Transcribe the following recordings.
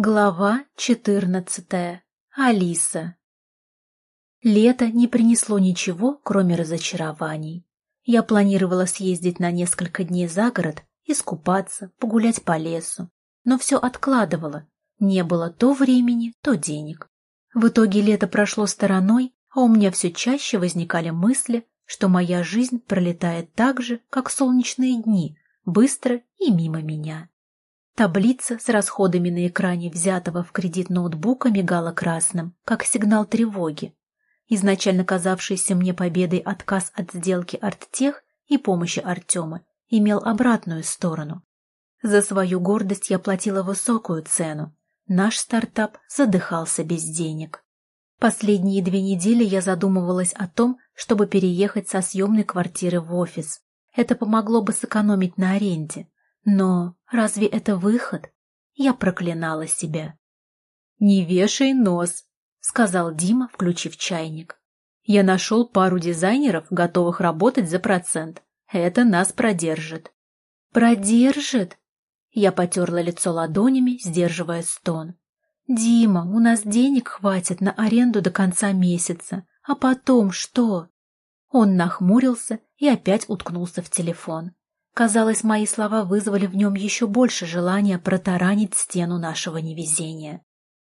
Глава четырнадцатая. Алиса. Лето не принесло ничего, кроме разочарований. Я планировала съездить на несколько дней за город, искупаться, погулять по лесу, но все откладывала. Не было то времени, то денег. В итоге лето прошло стороной, а у меня все чаще возникали мысли, что моя жизнь пролетает так же, как солнечные дни, быстро и мимо меня. Таблица с расходами на экране взятого в кредит ноутбука мигала красным, как сигнал тревоги. Изначально казавшийся мне победой отказ от сделки арттех и помощи Артема имел обратную сторону. За свою гордость я платила высокую цену. Наш стартап задыхался без денег. Последние две недели я задумывалась о том, чтобы переехать со съемной квартиры в офис. Это помогло бы сэкономить на аренде. Но разве это выход? Я проклинала себя. «Не вешай нос», — сказал Дима, включив чайник. «Я нашел пару дизайнеров, готовых работать за процент. Это нас продержит». «Продержит?» Я потерла лицо ладонями, сдерживая стон. «Дима, у нас денег хватит на аренду до конца месяца. А потом что?» Он нахмурился и опять уткнулся в телефон. Казалось, мои слова вызвали в нем еще больше желания протаранить стену нашего невезения.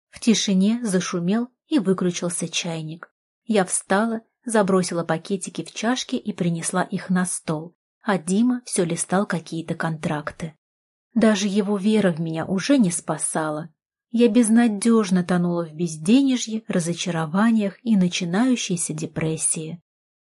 В тишине зашумел и выключился чайник. Я встала, забросила пакетики в чашки и принесла их на стол, а Дима все листал какие-то контракты. Даже его вера в меня уже не спасала. Я безнадежно тонула в безденежье, разочарованиях и начинающейся депрессии.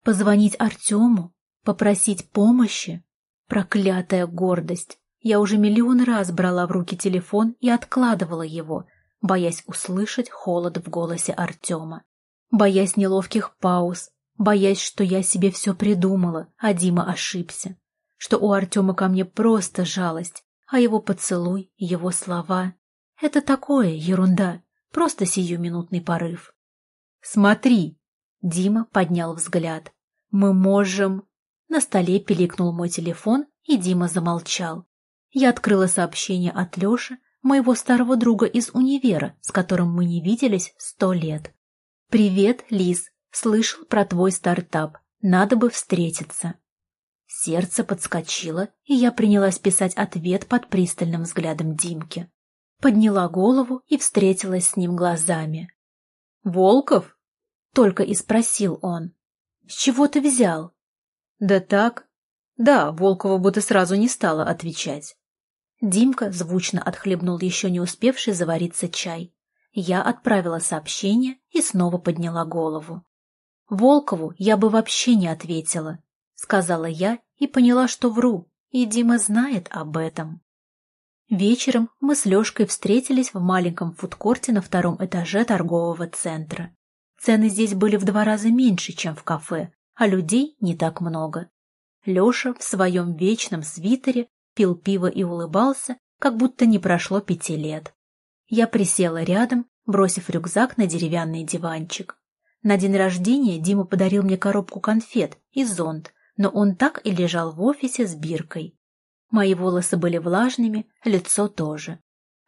Позвонить Артему? Попросить помощи? Проклятая гордость! Я уже миллион раз брала в руки телефон и откладывала его, боясь услышать холод в голосе Артема. Боясь неловких пауз, боясь, что я себе все придумала, а Дима ошибся. Что у Артема ко мне просто жалость, а его поцелуй, его слова — это такое ерунда, просто сиюминутный порыв. «Смотри!» — Дима поднял взгляд. «Мы можем...» На столе пиликнул мой телефон, и Дима замолчал. Я открыла сообщение от Леши, моего старого друга из универа, с которым мы не виделись сто лет. «Привет, Лиз. Слышал про твой стартап. Надо бы встретиться». Сердце подскочило, и я принялась писать ответ под пристальным взглядом Димки. Подняла голову и встретилась с ним глазами. «Волков?» — только и спросил он. «С чего ты взял?» Да так. Да, Волкова будто сразу не стала отвечать. Димка звучно отхлебнул еще не успевший завариться чай. Я отправила сообщение и снова подняла голову. Волкову я бы вообще не ответила, сказала я и поняла, что вру, и Дима знает об этом. Вечером мы с Лешкой встретились в маленьком фудкорте на втором этаже торгового центра. Цены здесь были в два раза меньше, чем в кафе, а людей не так много. Леша в своем вечном свитере пил пиво и улыбался, как будто не прошло пяти лет. Я присела рядом, бросив рюкзак на деревянный диванчик. На день рождения Дима подарил мне коробку конфет и зонт, но он так и лежал в офисе с биркой. Мои волосы были влажными, лицо тоже.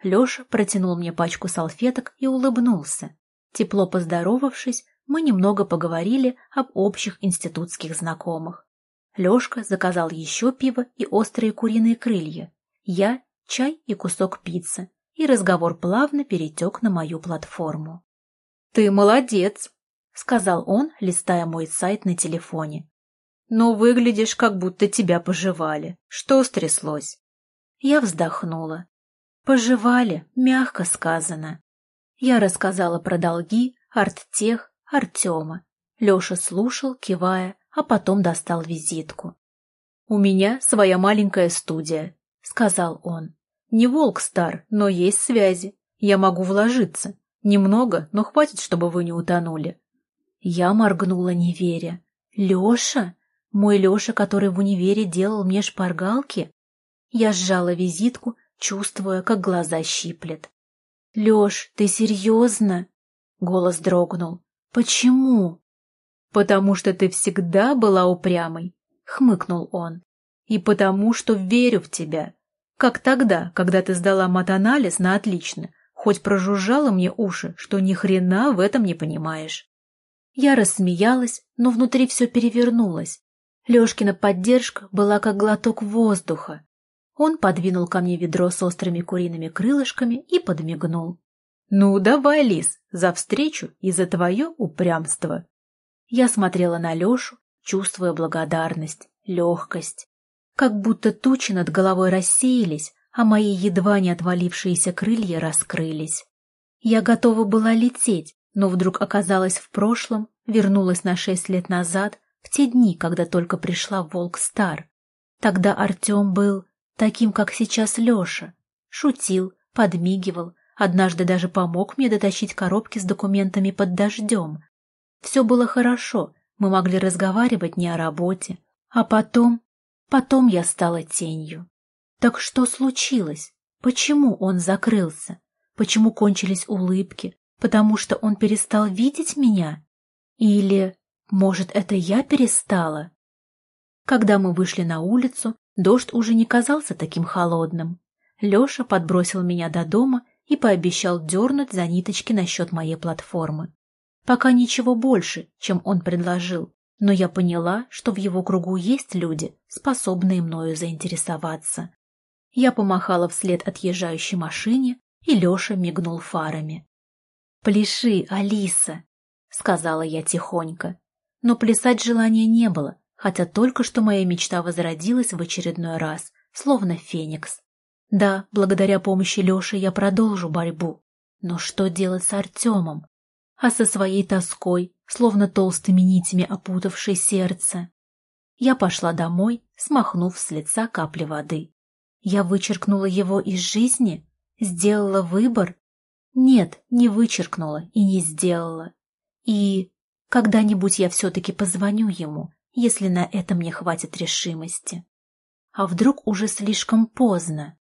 Леша протянул мне пачку салфеток и улыбнулся. Тепло поздоровавшись, мы немного поговорили об общих институтских знакомых. Лешка заказал еще пиво и острые куриные крылья, я — чай и кусок пиццы, и разговор плавно перетек на мою платформу. «Ты молодец!» — сказал он, листая мой сайт на телефоне. «Но выглядишь, как будто тебя пожевали. Что стряслось?» Я вздохнула. «Пожевали, мягко сказано». Я рассказала про долги, арттех, Артема. Леша слушал, кивая, а потом достал визитку. «У меня своя маленькая студия», — сказал он. «Не волк стар, но есть связи. Я могу вложиться. Немного, но хватит, чтобы вы не утонули». Я моргнула, не веря. «Леша? Мой Леша, который в универе делал мне шпаргалки?» Я сжала визитку, чувствуя, как глаза щиплет. «Леш, ты серьезно?» Голос дрогнул. «Почему?» «Потому что ты всегда была упрямой», — хмыкнул он. «И потому что верю в тебя. Как тогда, когда ты сдала матанализ на отлично, хоть прожужжала мне уши, что ни хрена в этом не понимаешь. Я рассмеялась, но внутри все перевернулось. Лешкина поддержка была как глоток воздуха. Он подвинул ко мне ведро с острыми куриными крылышками и подмигнул. «Ну, давай, Лис, за встречу и за твое упрямство!» Я смотрела на Лешу, чувствуя благодарность, легкость. Как будто тучи над головой рассеялись, а мои едва не отвалившиеся крылья раскрылись. Я готова была лететь, но вдруг оказалась в прошлом, вернулась на шесть лет назад, в те дни, когда только пришла Волк-Стар. Тогда Артем был таким, как сейчас Леша. Шутил, подмигивал, однажды даже помог мне дотащить коробки с документами под дождем. Все было хорошо, мы могли разговаривать не о работе. А потом... Потом я стала тенью. Так что случилось? Почему он закрылся? Почему кончились улыбки? Потому что он перестал видеть меня? Или, может, это я перестала? Когда мы вышли на улицу, дождь уже не казался таким холодным. Леша подбросил меня до дома и пообещал дернуть за ниточки насчет моей платформы. Пока ничего больше, чем он предложил, но я поняла, что в его кругу есть люди, способные мною заинтересоваться. Я помахала вслед отъезжающей машине, и Леша мигнул фарами. «Пляши, Алиса!» — сказала я тихонько. Но плясать желания не было, хотя только что моя мечта возродилась в очередной раз, словно феникс. Да, благодаря помощи Леши я продолжу борьбу. Но что делать с Артемом? а со своей тоской, словно толстыми нитями опутавшей сердце. Я пошла домой, смахнув с лица капли воды. Я вычеркнула его из жизни? Сделала выбор? Нет, не вычеркнула и не сделала. И когда-нибудь я все-таки позвоню ему, если на это мне хватит решимости. А вдруг уже слишком поздно?